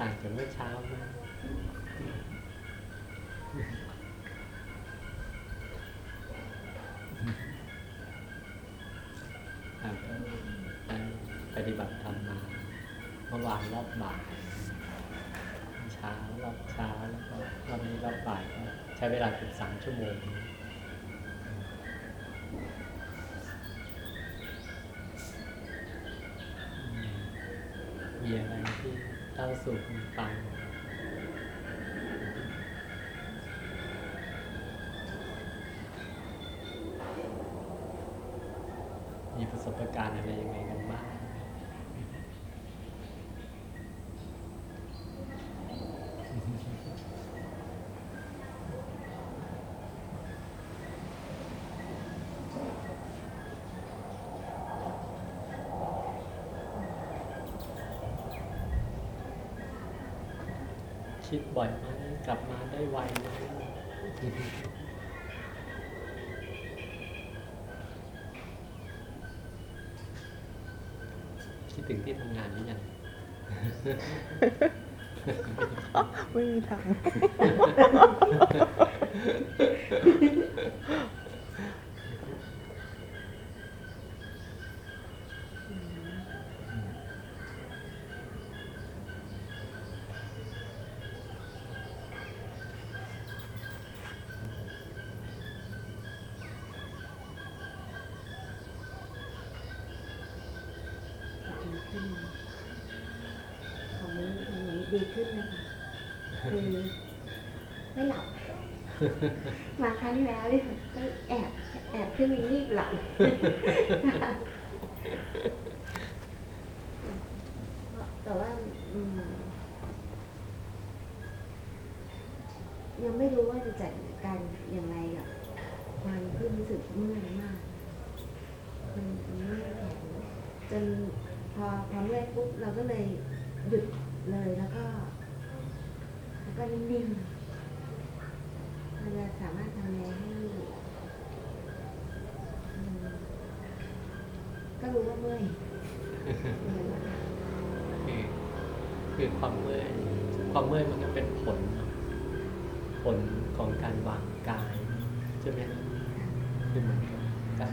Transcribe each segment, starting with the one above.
ต่างจากเมื่อเช้ามากอะก็ได้ปฏิบัติธรรมมาเมื่อวานรอบบ่ายเช้ารอบเช้าแล้วก็รอบนี้รอบบ่ายใช้เวลาเกือบสามชั่วโมง สู่คุณฟังมีประสบการณ์อะไรยังไง คิดบ่อยไหมกลับมาได้ไวไหมคิดถึงที่ทำงานหรือยัง ไม่มีทาง ดีขึ้นของนี้ของนี้ดีขึ้นนะคะคือไม่หลับ มาครั้งที่แล้วเนี่ยก็แอบแอบขึ้นไปรีบหลับ แต่ว่าอืมยังไม่รู้ว่าจะจัดการอย่างไรกับความที่รู้สึกเมื่อยมาก มันมันเมื่อยแขนจนพอพอเมื่อยปุ๊บเราก็เลยหยุดเลยแล้วก็ แล้วก็นิ่งๆเราจะสามารถทำอะไรให้อืมก็รู้ว่าเมื่อยเหมือนว่า คือคือความ เมื่อยความเมื่อยมันก็เป็นผล ผลของการวางกายใช่ไหมคือเหมือนกับการ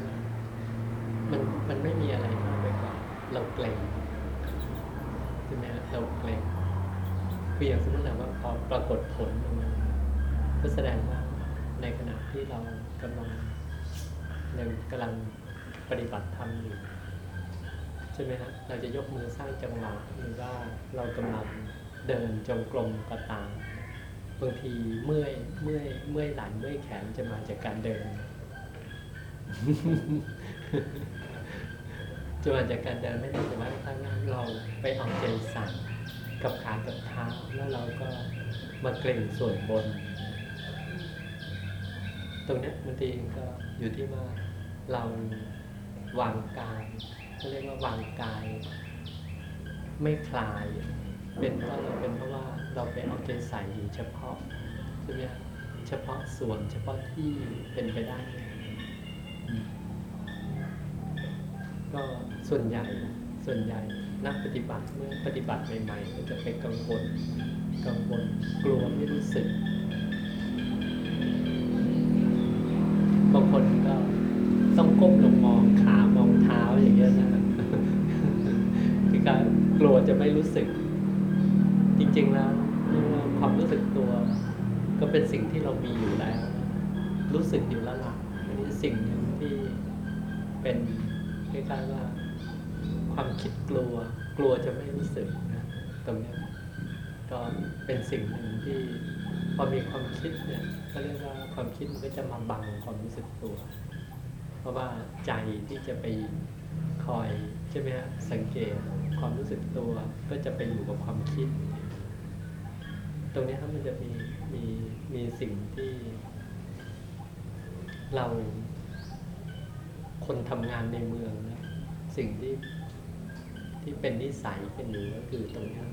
มันมันไม่มีอะไรมากไปกว่าเราเกรงใช่ไหมเราเกรงคืออย่างสมมติว่าพอปรากฏผลออกมาก็แสดงว่าในขณะที่เรากำลังยังกำลังปฏิบัติธรรมอยู่ใช่ไหมครับเราจะยกมือสร้างจังหวะหรือว่าเรากำลัง เดินจงกรมก็ตามบางทีเมื่อยเมื่อยเมื่อยหลังเมื่อยแขนจะมาจากการเดิน จะมาจากการเดินไม่ได้แต่ว่าถ้างั้นเราไปเอาใจใส่กับขากับเท้าแล้วเราก็มาเกร็งส่วนบน ตรงนี้บางทีก็อยู่ที่ว่าเราวางกายเขาเรียกว่าวางกาย ไม่คลาย เป็นเพราะอะไรเป็นเพราะว่าเราไปเอาใจใส่อยู่เฉพาะใช่ไหมครับเฉพาะส่วนเฉพาะที่เป็นไปได้ ก็ส่วนใหญ่ส่วนใหญ่นักปฏิบัติเมื่อปฏิบัติใหม่ๆก็จะไปกังวลกังวลกลัวไม่รู้สึกบางคนก็ต้องก้มลงมองขามองเท้าอย่างเงี้ยนะคือการกลัวจะไม่รู้สึก จริงๆแล้วความรู้สึกตัว ก็เป็นสิ่งที่เรามีอยู่แล้ว รู้สึกอยู่แล้วล่ะอันนี้สิ่งหนึ่งที่เป็นคล้ายๆว่า ความคิดกลัว กลัวจะไม่รู้สึกนะตรงนี้ก็เป็นสิ่งหนึ่งที่พอมีความคิดเนี่ยก็เรียกว่าความคิดมันก็จะมาบังความรู้สึกตัว เพราะว่าใจที่จะไปคอยใช่ไหมฮะสังเกตความรู้สึกตัวก็จะไปอยู่กับความคิด ตรงนี้ครับมันจะมีมีมีสิ่งที่ เราคนทำงานในเมืองนะสิ่งที่ที่เป็นนิสัยเป็นอยู่ก็คือตรงนี้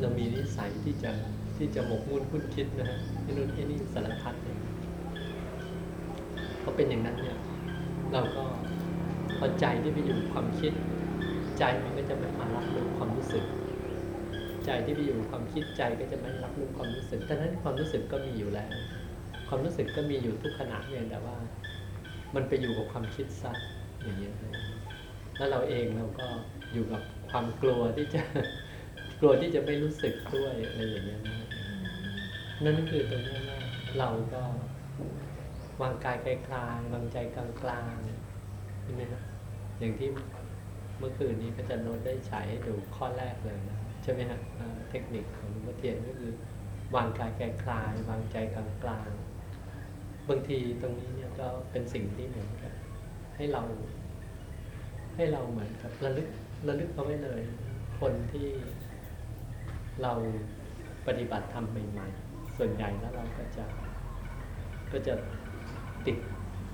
เรามีนิสัยที่จะที่จะหมกมุ่นคุ้นคิดนะฮะที่นู่นที่นี่สารพัดเลยพอเป็นอย่างนั้นเนี่ย เราก็พอใจที่ไปอยู่ความคิด ใจมันก็จะไม่มารับรู้ความรู้สึก ใจที่ไปอยู่ความคิดใจก็จะไม่รับรู้ความรู้สึกแต่นั้นความรู้สึกก็มีอยู่แล้ว ความรู้สึกก็มีอยู่ทุกขณะเพียแต่ว่า มันไปอยู่กับความคิดซะอย่างเงี้ยแล้วเราเองเราก็อยู่กับความกลัวที่จะกลัวที่จะไม่รู้สึกด้วยอะไรอย่างเงี้ยนะนั่นคือตรงนี้ว่าเราก็วางกายกลางๆวางใจกลางๆใช่ไหมครับอย่างที่เมื่อคืนนี้พระจารย์โนตได้ฉายให้ดูข้อแรกเลยนะ ใช่ไหมฮะเทคนิคของพ่อเทียนก็คือ วางกายกลางๆวางใจกลางๆบางทีตรงนี้เนี่ยก็เป็นสิ่งที่เหมือนกับให้เรา ให้เราเหมือนกับระลึกระลึกเอาไว้เลย คนที่เราปฏิบัติธรรมใหม่ๆ ส่วนใหญ่แล้วเราก็จะก็จะติด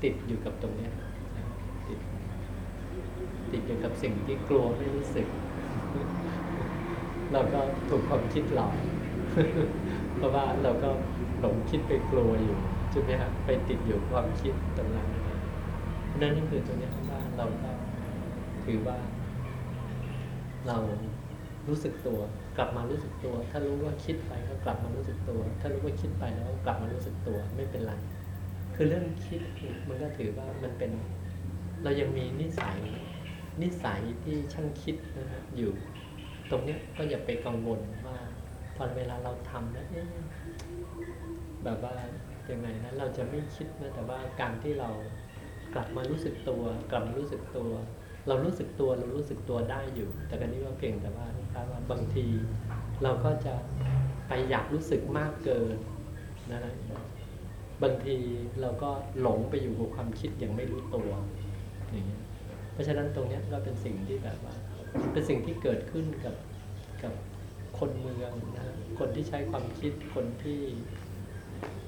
ติดอยู่กับตรงเนี้ยติดติดอยู่กับสิ่งที่กลัวไม่รู้สึก เราก็ถูกความคิดหลอกเพราะว่าเราก็หลงคิดไปกลัวอยู่ใช่ไหมครับไปติดอยู่ความคิดตรงนั้นนั่นนี่คือตรงเนี้ยว่าเราก็ถือว่า เรารู้สึกตัว กลับมารู้สึกตัว ถ้ารู้ว่าคิดไปก็กลับมารู้สึกตัว ถ้ารู้ว่าคิดไปแล้วกลับมารู้สึกตัวไม่เป็นไรคือเรื่องคิดมันก็ถือว่ามันเป็น เรายังมีนิสัยนิสัยที่ช่างคิดนะฮะอยู่ ตรงเนี้ยก็อย่าไปกังวลว่าพอเวลาเราทำแล้วเอ๊ะแบบว่ายังไงนะเราจะไม่คิดนะแต่ว่าการที่เรากลับมารู้สึกตัว กลับมารู้สึกตัว เรารู้สึกตัวเรารู้สึกตัวได้อยู่ แต่กันนี้ว่าเพียงแต่ว่าคล้ายๆว่าบางทีเราก็จะไปอยากรู้สึกมากเกินนะฮะบางทีเราก็หลงไปอยู่กับความคิดอย่างไม่รู้ตัวอย่างเงี้ยเพราะฉะนั้นตรงเนี้ยก็เป็นสิ่งที่แบบว่า เป็นสิ่งที่เกิดขึ้นกับกับคนเมืองนะคนที่ใช้ความคิดคนที่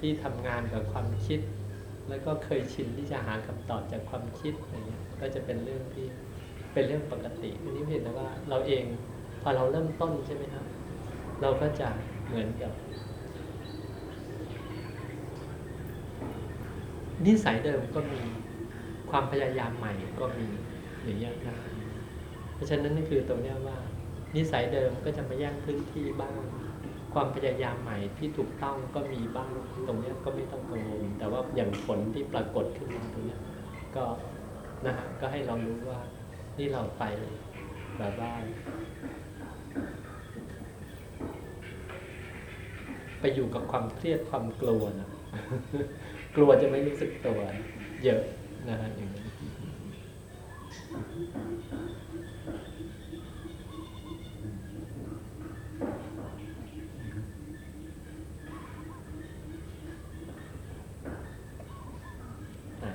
ที่ทำงานกับความคิด แล้วก็เคยชินที่จะหาคำตอบจากความคิดอะไรเงี้ยก็จะเป็นเรื่องที่เป็นเรื่องปกติอันนี้เห็นนะว่าเราเองพอเราเริ่มต้นใช่ไหมครับ เราก็จะเหมือนกับ นิสัยเดิมก็มีความพยายามใหม่ก็มีอย่างเงี้ยนะ เพราะฉะนั้นนี่คือตรงเนี้ยว่า นิสัยเดิมก็จะมาแย่งพื้นที่บ้าง ความพยายามใหม่ที่ถูกต้องก็มีบ้างตรงเนี้ยก็ไม่ต้องกังวลแต่ว่าอย่างผลที่ปรากฏขึ้นมาตรงเนี้ยก็นะฮะก็ให้เรารู้ว่านี่เราไปแบบว่าไปอยู่กับความเครียดความกลัวนะกลัวจะไม่รู้สึกตัวเยอะนะฮะอย่างนี้ อะ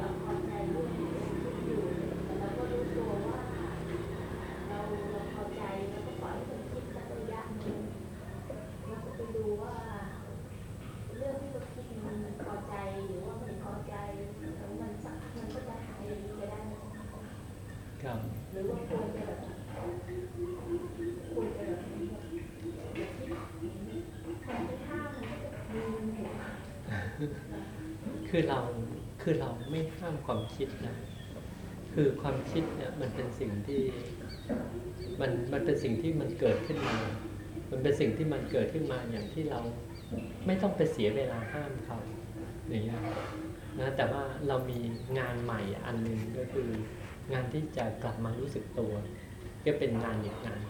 เราพอใจรู้อยู่แต่เราก็รู้ตัวว่าเราเราพอใจแล้วก็ปล่อยให้มันคิดสักระยะหนึ่งแล้วก็ไปดูว่า เรื่องที่เราคิดมันพอใจหรือว่าไม่พอใจแล้วมันสักพักมันก็จะหายไปได้ ครับ หรือว่าควรจะแบบควรจะแบบอย่าคิดทำไปท่ามันก็จะมีหัว คือเรา คือเราไม่ห้ามความคิดนะ คือความคิดเนี่ยมันเป็นสิ่งที่มันมันเป็นสิ่งที่มันเกิดขึ้นมา มันเป็นสิ่งที่มันเกิดขึ้นมาอย่างที่เราไม่ต้องไปเสียเวลาห้ามเขาอย่างเงี้ยนะแต่ว่าเรามีงานใหม่อันหนึ่งก็คืองานที่จะกลับมารู้สึกตัว ก็เป็นงานอีกงาน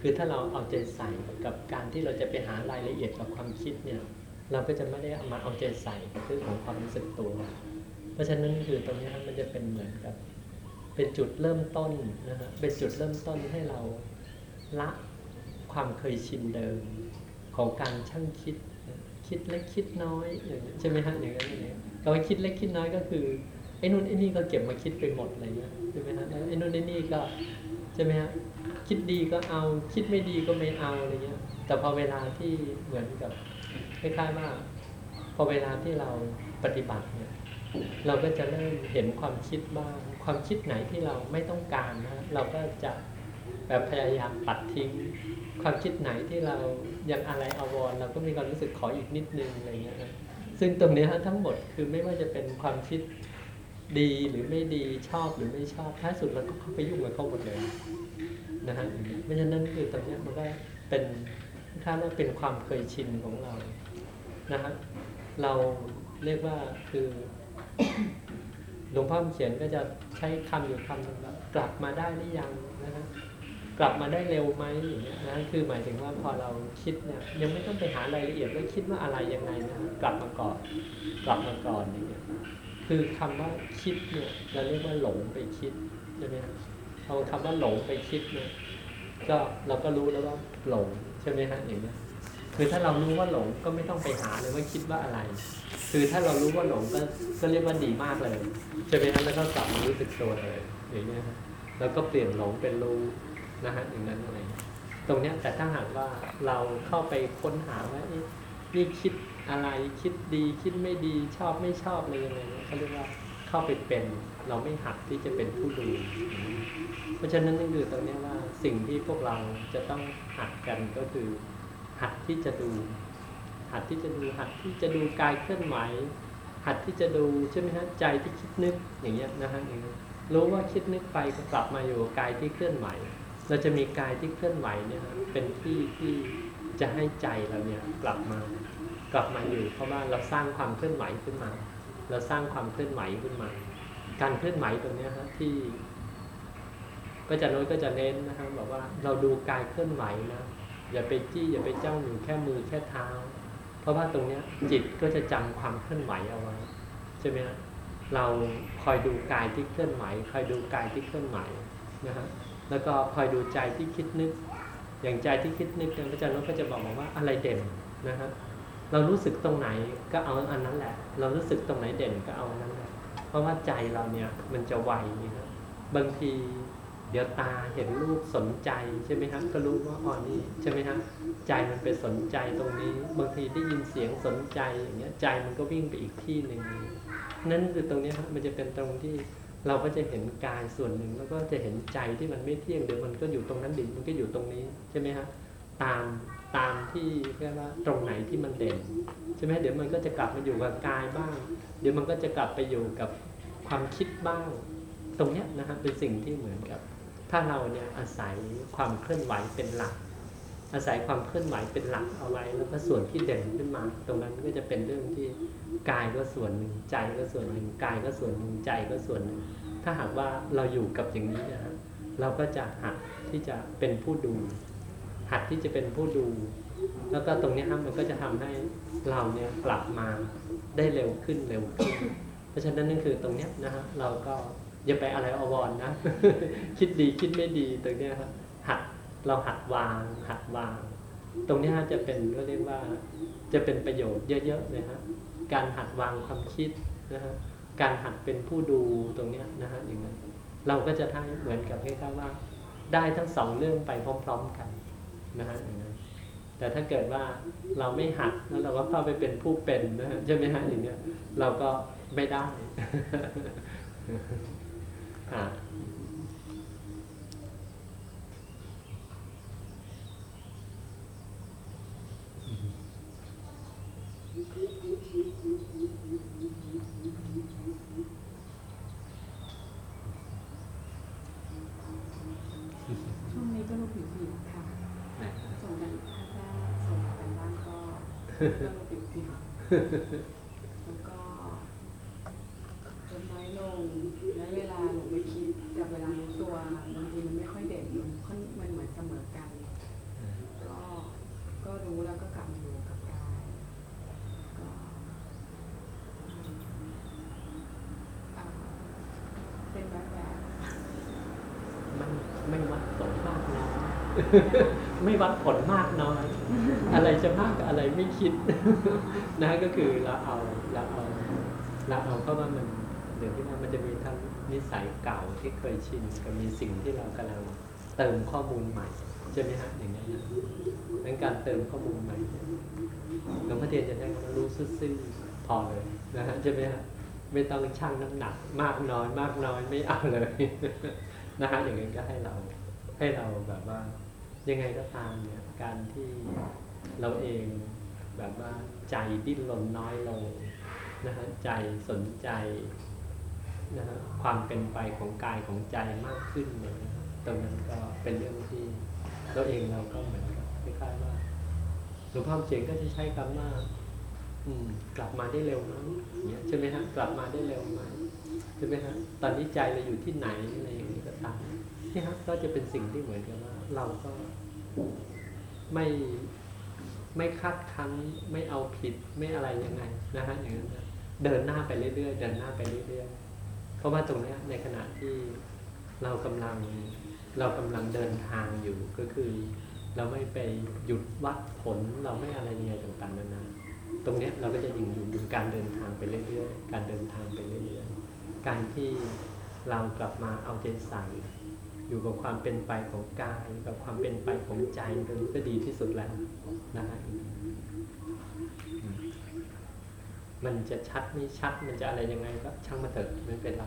คือถ้าเราเอาใจใส่กับการที่เราจะไปหารายละเอียดกับความคิดเนี่ย เราก็จะไม่ได้เอามาเอาใจใส่เรื่องของความรู้สึกตัว เพราะฉะนั้นคือตรงนี้มันจะเป็นเหมือนกับ เป็นจุดเริ่มต้นนะฮะเป็นจุดเริ่มต้นให้เราละความเคยชินเดิมของการช่างคิด คิดเล็กคิดน้อยอย่างนี้ใช่ไหมฮะอย่างนั้นอย่างนี้คำว่าคิดเล็กคิดน้อยก็คือไอ้นู่นไอ้นี่ก็เก็บมาคิดไปหมดอะไรเงี้ยใช่ไหมฮะไอ้นู่นไอ้นี่ก็ใช่ไหมฮะคิดดีก็เอา คิดไม่ดีก็ไม่เอาอะไรเงี้ย แต่พอเวลาที่เหมือนกับคล้ายๆว่าพอเวลาที่เราปฏิบัติเนี่ย เราก็จะเริ่มเห็นความคิดบ้าง ความคิดไหนที่เราไม่ต้องการนะ เราก็จะแบบพยายามปัดทิ้ง ความคิดไหนที่เรายังอะไรอาวรเราก็มีความรู้สึกขออีกนิดนึงอะไรเงี้ยนะซึ่งตรงนี้ทั้งหมดคือไม่ว่าจะเป็นความคิดดีหรือไม่ดีชอบหรือไม่ชอบท้ายสุดเราก็เข้าไปยุ่งกับเขาหมดเลยนะฮะเพราะฉะนั้นคือตรงนี้มันก็เป็นถ้าว่าเป็นความเคยชินของเรานะฮะเราเรียกว่าคือ หลวงพ่อเขียนก็จะใช้คำอยู่คำหนึ่งว่ากลับมาได้หรือยังนะฮะกลับมาได้เร็วไหมอย่างเงี้ยนะคือหมายถึงว่าพอเราคิดเนี่ยยังไม่ต้องไปหารายละเอียดว่าคิดว่าอะไรยังไงนะกลับมาก่อน กลับมาก่อนอย่างเงี้ยคือคำว่าคิดเนี่ยเราเรียกว่าหลงไปคิดใช่ไหมเอาคำว่าหลงไปคิดเนี่ยก็เราก็รู้แล้วว่าหลงใช่ไหมฮะอย่างเงี้ย คือถ้าเรารู้ว่าหลงก็ไม่ต้องไปหาเลยว่าคิดว่าอะไร คือถ้าเรารู้ว่าหลงก็ก็เรียกว่าดีมากเลยใช่ไหมฮะแล้วก็กลับมารู้สึกตัวเลยอย่างเงี้ครับแล้วก็เปลี่ยนหลงเป็นรู้นะฮะอย่างนั้นอะไรตรงเนี้ยแต่ถ้าหากว่าเราเข้าไปค้นหาว่านี่คิดอะไรคิดดีคิดไม่ดีชอบไม่ชอบอะไรยังไงเนี่ยเขาเรียกว่าเข้าไปเป็นเราไม่หัดที่จะเป็นผู้ดู เพราะฉะนั้นนั่นคือตรงนี้ว่าสิ่งที่พวกเราจะต้องหัดกันก็คือ หัดที่จะดู หัดที่จะดูหัดที่จะดูกายเคลื่อนไหว หัดที่จะดูใช่ไหมฮะใจที่คิดนึกอย่างเงี้ยนะฮะอย่างเงี้ยรู้ว่าคิดนึกไปก็กลับมาอยู่กายที่เคลื่อนไหว เราจะมีกายที่เคลื่อนไหวเนี่ยเป็นที่ที่จะให้ใจเราเนี่ยกลับมากลับมาอยู่เพราะว่าเราสร้างความเคลื่อนไหวขึ้นมา เราสร้างความเคลื่อนไหวขึ้นมา การเคลื่อนไหวตรงเนี้ยฮะที่ก็จะโน้ตก็จะเน้นนะครับบอกว่าเราดูกายเคลื่อนไหวนะ อย่าไปจี้อย่าไปจ้องอยู่แค่มือแค่เท้า เพราะว่าตรงเนี้ยจิตก็จะจำความเคลื่อนไหวเอาไว้ใช่ไหมฮะเราคอยดูกายที่เคลื่อนไหวคอยดูกายที่เคลื่อนไหวนะฮะแล้วก็คอยดูใจที่คิดนึก อย่างใจที่คิดนึกเนี่ยพระอาจารย์นก็จะบอกบอกว่าอะไรเด่นนะฮะเรารู้สึกตรงไหนก็เอาอันนั้นแหละ เรารู้สึกตรงไหนเด่นก็เอาอันนั้นแหละเพราะว่าใจเราเนี่ยมันจะไวนะบางที เดี๋ยวตาเห็นรูปสนใจใช่ไหมครับก็รู้ว่าอ๋อนี่ใช่ไหมครับใจมันไปสนใจตรงนี้บางทีได้ยินเสียงสนใจอย่างเงี้ยใจมันก็วิ่งไปอีกที่หนึ่งนั่นคือตรงนี้ครับมันจะเป็นตรงที่เราก็จะเห็นกายส่วนหนึ่งแล้วก็จะเห็นใจที่มันไม่เที่ยงเดี๋ยวมันก็อยู่ตรงนั้นดิมันก็อยู่ตรงนี้ใช่ไหมครับตามตามที่เรียกว่าตรงไหนที่มันเด่นใช่ไหมเดี๋ยวมันก็จะกลับมาอยู่กับกายบ้าง เดี๋ยวมันก็จะกลับไปอยู่กับความคิดบ้าง ตรงเนี้ยนะครับเป็นสิ่งที่เหมือนกับ ถ้าเราเนี่ยอาศัยความเคลื่อนไหวเป็นหลัก อาศัยความเคลื่อนไหวเป็นหลักเอาไว้ แล้วก็ส่วนที่เด่นขึ้นมา ตรงนั้นก็จะเป็นเรื่องที่กายก็ส่วนหนึ่งใจก็ส่วนหนึ่งกายก็ส่วนหนึ่งใจก็ส่วนหนึ่งถ้าหากว่าเราอยู่กับอย่างนี้นะเราก็จะหัดที่จะเป็นผู้ดู หัดที่จะเป็นผู้ดู แล้วก็ตรงนี้ครับมันก็จะทำให้เราเนี่ยกลับมาได้เร็วขึ้นเร็วขึ้น เพราะฉะนั้นนั่นคือตรงนี้นะฮะเราก็ อย่าไปอะไรอววรนะ คิดดีคิดไม่ดีตรงเนี้ยครับหัดเราหัดวางหัดวาง ตรงนี้จะเป็นก็เรียกว่าจะเป็นประโยชน์เยอะๆเลยฮะการหัดวางความคิดนะฮะการหัดเป็นผู้ดูตรงเนี้ยนะฮะอย่างนั้นเราก็จะได้เหมือนกับคล้ายๆว่า ได้ทั้งสองเรื่องไปพร้อม ๆกันนะฮะอย่างนั้นแต่ถ้าเกิดว่าเราไม่หัดแล้วเราก็เข้าไปเป็นผู้เป็นนะฮะใช่ไหมฮะอย่างเนี้ยเราก็ไม่ได้ ช่วงนี้ก็รู้ผิวผิวค่ะ ส่งกันถ้าได้ส่งกันบ้างก็ก็รู้ผิวผิวแล้วก็จนน้อยลงและเวลาหนูไปคิดกับเวลารู้ตัวบางทีมันไม่ค่อยเด่นมันค่อนมันเหมือนเสมอกัน ก็ก็รู้แล้วก็กลับมาอยู่กับกายก็อืมอ่าเป็นแบบแบบ ไม่ไม่วัดผลมากน้อย ไม่วัดผลมากน้อย อะไรจะมากกับอะไรไม่คิดนะก็คือเราเอาเราเอาเราเอาเพราะว่ามันเดี๋ยวที่ว่ามันจะมีทั้งนิสัยเก่าที่เคยชินกับมีสิ่งที่เรากำลังเติมข้อมูลใหม่ใช่ไหมฮะอย่างนี้ยนะดังการเติมข้อมูลใหม่เนี่ยหลวงพ่อเทียนจะใช้คำว่ารู้ซื่อๆพอเลยนะฮะใช่ไหมฮะไม่ต้องชั่งน้ำหนักมากน้อย มากน้อยไม่เอาเลยนะฮะอย่างนั้นก็ให้เราให้เราแบบว่า ยังไงก็ตามเนี่ยการที่เราเองแบบว่าใจดิ้นรนน้อยลงนะฮะใจสนใจนะฮะความเป็นไปของกายของใจมากขึ้นเนี่ยตรงนั้นก็เป็นเรื่องที่เราเองเราก็เหมือนกับคล้ายๆว่าหลวงพ่อเจงก็จะใช้คำว่าอืม กลับมาได้เร็วไหมเนี่ยใช่ไหมฮะกลับมาได้เร็วไหมใช่ไหมฮะตอนนี้ใจเราอยู่ที่ไหนอะไรอย่างนี้ก็ตามนี่ครับก็จะเป็นสิ่งที่เหมือนกันว่า เราก็ไม่ไม่คาดคั้นไม่เอาผิดไม่อะไรยังไงนะฮะอย่างนั้นเดินหน้าไปเรื่อยๆ เดินหน้าไปเรื่อยๆ เพราะว่าตรงเนี้ยในขณะที่เรากำลังเรากำลังเดินทางอยู่ก็คือ เราไม่ไปหยุดวัดผลเราไม่อะไรยังไงต่างๆนานาตรงเนี้ยเราก็จะอยู่อยู่อยู่การเดินทางไปเรื่อยๆ การเดินทางไปเรื่อยๆ การที่เรากลับมาเอาใจใส่ อยู่กับความเป็นไปของกาย กับความเป็นไปของใจตรงนี้ก็ดีที่สุดแล้วนะฮะมมันจะชัดไม่ชัดมันจะอะไรยังไงก็ช่างมาเถอะไม่เป็นไร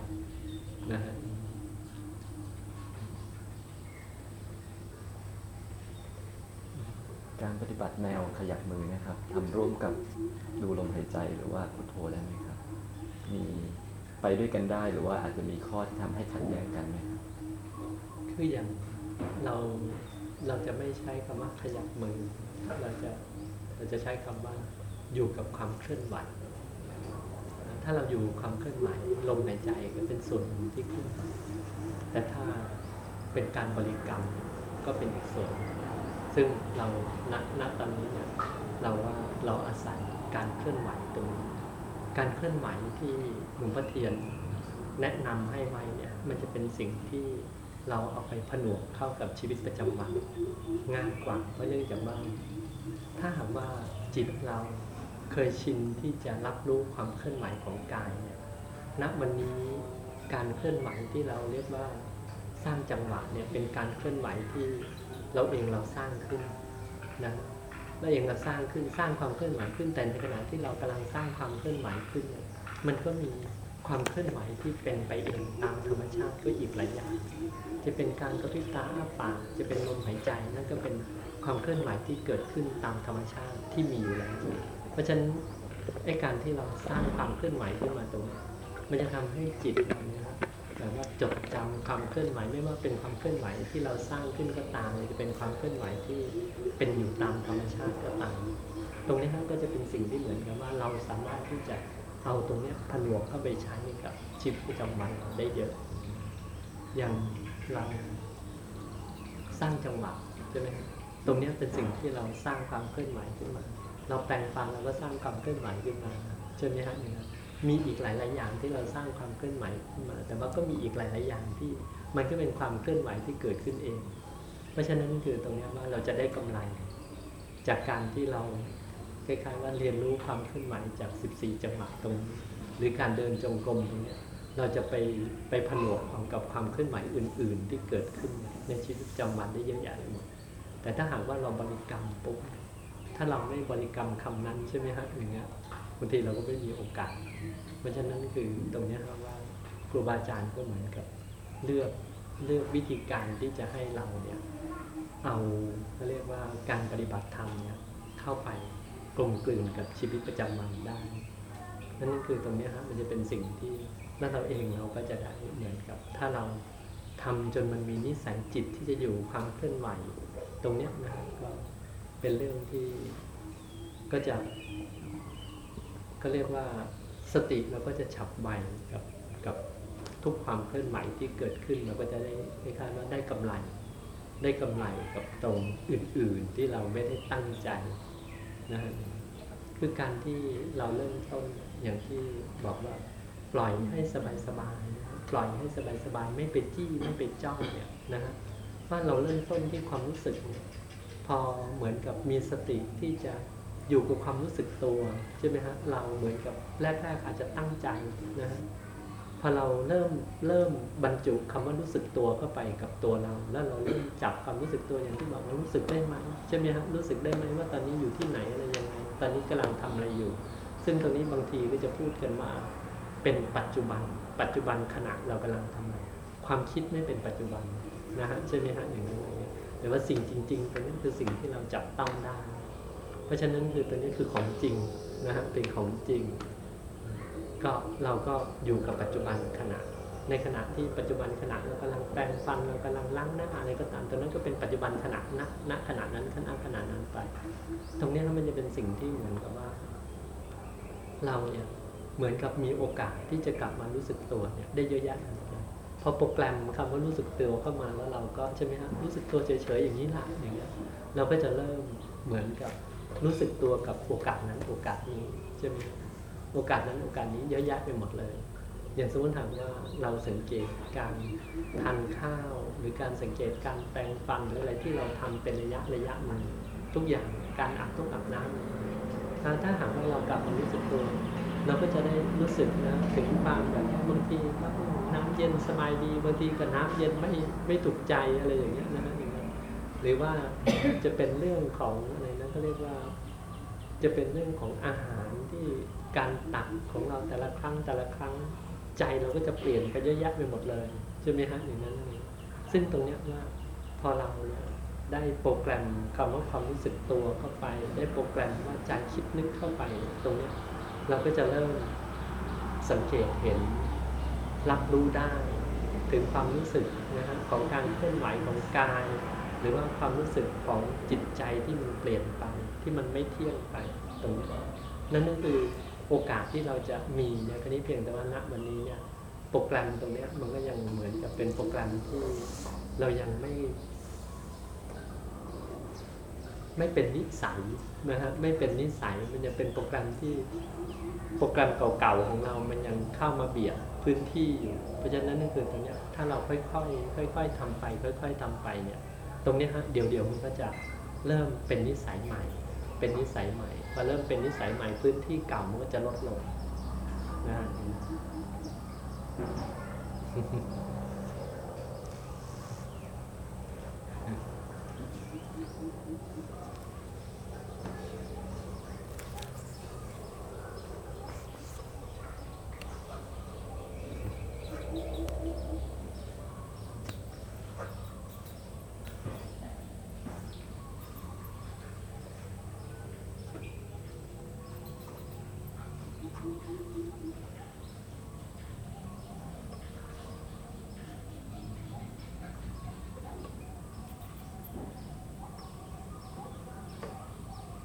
นะฮะการปฏิบัติแนวขยับมือนะครับทำร่วมกับดูลมหายใจหรือว่าพุทโธได้ไหมครับ มีไปด้วยกันได้หรือว่าอาจจะมีข้อที่ทำให้ขัดแย้งกันไหม คืออย่างเราเราจะไม่ใช้คำว่าขยับมือ เราจะเราจะใช้คำว่าอยู่กับความเคลื่อนไหว ถ้าเราอยู่ความเคลื่อนไหวลมหายใจก็เป็นส่วนที่เคลื่อนไหวแต่ถ้าเป็นการบริกรรมก็เป็นอีกส่วน ซึ่งซึ่งเราณณตอนนี้เนี่ยเราว่าเราอาศัยการเคลื่อนไหวตรงนี้การเคลื่อนไหวที่หลวงพ่อเทียนแนะนำให้ไว้เนี่ยมันจะเป็นสิ่งที่ เราเอาไปผนวกเข้ากับชีวิตประจำวันง่ายกว่า เพราะเนื่องจากว่า ถ้าหากว่าจิตเราเคยชินที่จะรับรู้ความเคลื่อนไหวของกายเนี่ยณวันนี้การเคลื่อนไหวที่เราเรียกว่าสร้างจังหวะเนี่ยเป็นการเคลื่อนไหวที่เราเองเราสร้างขึ้นนะเราเองเราสร้างขึ้นสร้างความเคลื่อนไหวขึ้นแต่ในขณะที่เรากำลังสร้างความเคลื่อนไหวขึ้น มันก็มี ความเคลื่อนไหวที่เป็นไปเองตามธรรมชาติก็อีกหลายอย่าง จะเป็นการกระพริบตาอ้าปากจะเป็นลมหายใจนั่นก็เป็นความเคลื่อนไหวที่เกิดขึ้นตามธรรมชาติที่มีอยู่แล้ว เพราะฉะนั้นไอ้การที่เราสร้างความเคลื่อนไหวขึ้นมาตรงนี้มันจะทำให้จิตเราเนี่ยแบบว่าจดจำความเคลื่อนไหวไม่ว่าเป็นความเคลื่อนไหวที่เราสร้างขึ้นก็ตามหรือจะเป็นความเคลื่อนไหวที่เป็นอยู่ตามธรรมชาติก็ตาม ตรงนี้ครับก็จะเป็นสิ่งที่เหมือนกับว่าเราสามารถที่จะ เอาตรงนี้ผนวกเข้าไปใช้กับชีวิตประจำวันเราได้เยอะ อย่างเราสร้างจังหวะใช่ไหมครับตรงนี้เป็นสิ่งที่เราสร้างความเคลื่อนไหวขึ้นมา เราแปลงฟังเราก็สร้างความเคลื่อนไหวขึ้นมาใช่ไหมฮะอย่างนั้นมีอีกหลาย ๆ อย่างที่เราสร้างความเคลื่อนไหวขึ้นมา แต่ว่าก็มีอีกหลาย ๆ อย่างที่มันก็เป็นความเคลื่อนไหวที่เกิดขึ้นเอง เพราะฉะนั้นคือตรงนี้ว่าเราจะได้กำไรจากการที่เรา คล้ายๆว่าเรียนรู้ความเคลื่อนไหวจาก 14 จังหวะตรงนี้หรือการเดินจงกรมตรงเนี้ยเราจะไปไปผนวกเอากับความเคลื่อนไหวอื่น ๆ ที่เกิดขึ้นในชีวิตประจำวันได้เยอะแยะไปหมดแต่ถ้าหากว่าเราบริกรรมปุ๊บถ้าเราไม่บริกรรมคำนั้นใช่ไหมฮะอย่างเงี้ยบางทีเราก็ไม่มีโอกาส เพราะฉะนั้นคือตรงเนี้ยครับว่าครูบาอาจารย์ก็เหมือนกับเลือกเลือกวิธีการที่จะให้เราเนี่ยเอาเขาเรียกว่าการปฏิบัติธรรมเนี่ยเข้าไป กลมกลืนกับชีวิตประจำวันได้ นั่นคือตรงนี้ครับมันจะเป็นสิ่งที่แล้วเราเองเราก็จะได้เหมือนกับ ถ้าเราทำจนมันมีนิสัยจิตที่จะอยู่ความเคลื่อนไหว ตรงเนี้ยนะครับก็เป็นเรื่องที่ก็จะก็เรียกว่าสติเราก็จะฉับไวกับกับทุกความเคลื่อนไหวที่เกิดขึ้นเราก็จะได้คล้ายๆว่าได้กำไร ได้กำไรกับตรงอื่น ๆ ที่เราไม่ได้ตั้งใจ นะคือการที่เราเริ่มต้นอย่างที่บอกว่า ปล่อยให้สบายๆนะครับปล่อยให้สบายๆไม่ไปจี้ไม่ไปจ้องเนี่ยนะฮะว่าเราเริ่มต้นที่ความรู้สึกเนี่ยพอเหมือนกับมีสติที่จะอยู่กับความรู้สึกตัวใช่ไหมฮะเราเหมือนกับแรกๆอาจจะตั้งใจนะฮะ พอเราเริ่มเริ่มบรรจุคำว่ารู้สึกตัวเข้าไปกับตัวเรา แล้วเราเริ่มจับความรู้สึกตัวอย่างที่บอกว่ารู้สึกได้ไหมใช่ไหมครับรู้สึกได้ไหมว่าตอนนี้อยู่ที่ไหนอะไรยังไง ตอนนี้กำลังทำอะไรอยู่ ซึ่งตรงนี้บางทีก็จะพูดกันมาเป็นปัจจุบัน ปัจจุบันขณะเรากำลังทำอะไรความคิดไม่เป็นปัจจุบันนะฮะใช่ไหมฮะอย่างนั้นเลยแต่ว่าสิ่งจริงๆตัวนี้คือสิ่งที่เราจับต้องได้ เพราะฉะนั้นคือตัวนี้คือของจริงนะฮะเป็นของจริง ก็เราก็อยู่กับปัจจุบันขณะ ในขณะที่ปัจจุบันขณะเรากำลังแปรงฟันเรากำลังล้างหน้าอะไรก็ตามตรงนั้นก็เป็นปัจจุบันขณะณณขณะนั้นขณะขณะนั้นไป ตรงนี้มันจะเป็นสิ่งที่เหมือนกับว่า เราเนี่ยเหมือนกับมีโอกาสที่จะกลับมารู้สึกตัวเนี่ยได้เยอะแยะพอโปรแกรมคำว่ารู้สึกตัวเข้ามาแล้วเราก็ใช่ไหมฮะรู้สึกตัวเฉยๆอย่างนี้ละอย่างเงี้ยเราก็จะเริ่มเหมือนกับรู้สึกตัวกับโอกาสนั้นโอกาสนี้ใช่ไหม โอกาสนั้นโอกาสนี้เยอะแยะไปหมดเลย อย่างสมมติถามว่าเราสังเกตการทานข้าว หรือการสังเกตการแปรงฟันหรืออะไรที่เราทำเป็นระยะระยะหนึ่งทุกอย่างการอาบต้องอาบน้ำถ้าถ้าหากว่าเรากลับมารู้สึกตัวเราก็จะได้รู้สึกนะถึงความแบบบางทีก็น้ำเย็นสบายดีบางทีก็น้ำเย็นไม่ไม่ถูกใจอะไรอย่างเงี้ยนะอย่างเงี้ยหรือว่าจะเป็นเรื่องของอะไรนะก็เรียกว่า จะเป็นเรื่องของอาหารที่ การตักของเราแต่ละครั้งแต่ละครั้งใจเราก็จะเปลี่ยนไปเยอะแยะไปหมดเลยใช่ไหมฮะอย่างนั้นเองซึ่งตรงเนี้ยว่าพอเราได้โปรแกรมคำว่าความรู้สึกตัวเข้าไป ได้โปรแกรมว่าใจคิดนึกเข้าไป ตรงเนี้ยเราก็จะเริ่มสังเกตเห็นรับรู้ได้ ถึงความรู้สึกนะฮะของการเคลื่อนไหวของกาย หรือว่าความรู้สึกของจิตใจที่มันเปลี่ยนไปที่มันไม่เที่ยงไปตรงนี้นั่นก็คือ โอกาสที่เราจะมีเนี่ยคราวนี้เพียงแต่ว่าณวันนี้เนี่ยโปรแกรมตรงเนี้ยมันก็ยังเหมือนกับเป็นโปรแกรมที่เรายังไม่ ไม่เป็นนิสัยนะฮะไม่เป็นนิสัยมันยังเป็นโปรแกรมที่โปรแกรมเก่าๆของเรามันยังเข้ามาเบียดพื้นที่อยู่เพราะฉะนั้นนั่นคือตรงเนี้ยถ้าเราค่อยๆค่อย ๆทำไป ค่อย ๆทำไปเนี่ย ตรงเนี้ยฮะเดี๋ยวๆมันก็จะเริ่มเป็นนิสัยใหม่ เป็นนิสัยใหม่ พอเริ่มเป็นนิสัยใหม่พื้นที่เก่ามันก็จะลดลงนะฮะ